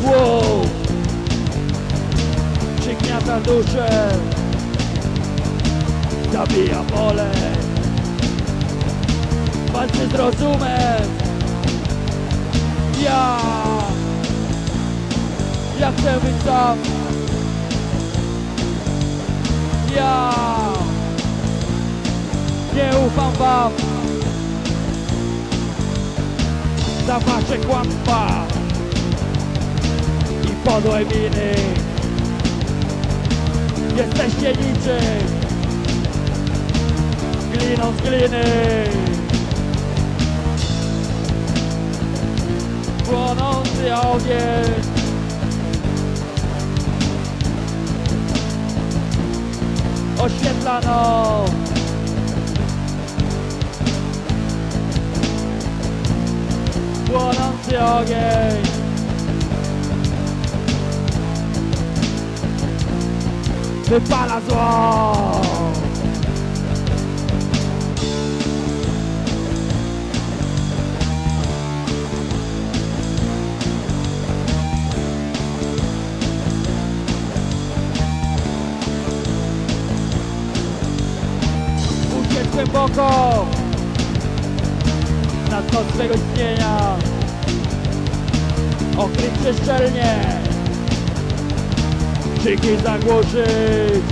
głów Przygniata duszę Zabija pole? Walczy z rozumem Ja. Ja chcę być sam. Ja. Nie ufam wam. Za wasze kłamstwa podłe miny Jesteście niczym Gliną z gliny. Płonący ogień. Oświetla noc Płonący ogień Wypala zło! Uciec głęboko Na dno swego istnienia. Okryć się szczelnie Krzyki zagłuszyć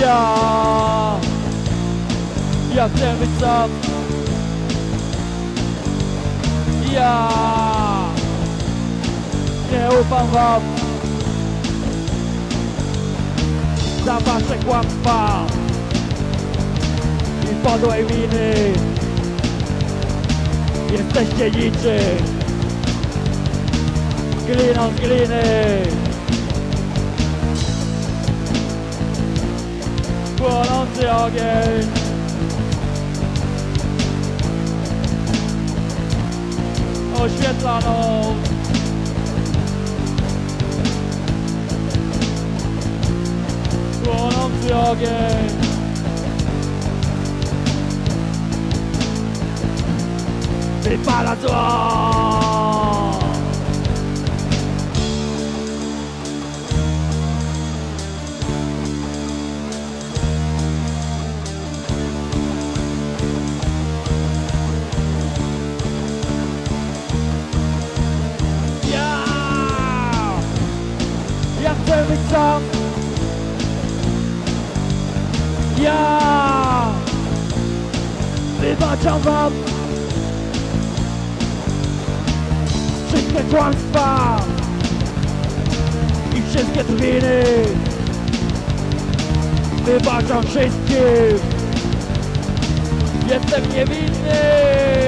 Ja. Ja chcę być sam. Ja. Nie ufam wam. Za wasze kłamstwa. I podłe winy Jesteście niczym Gliną z gliny Płonący ogień. Oświetla noc Płonący ogień. Wypala zło Być sam Ja Wybaczam wam Wszystkie kłamstwa I wszystkie drwiny. Wybaczam wszystkim. Jestem niewinny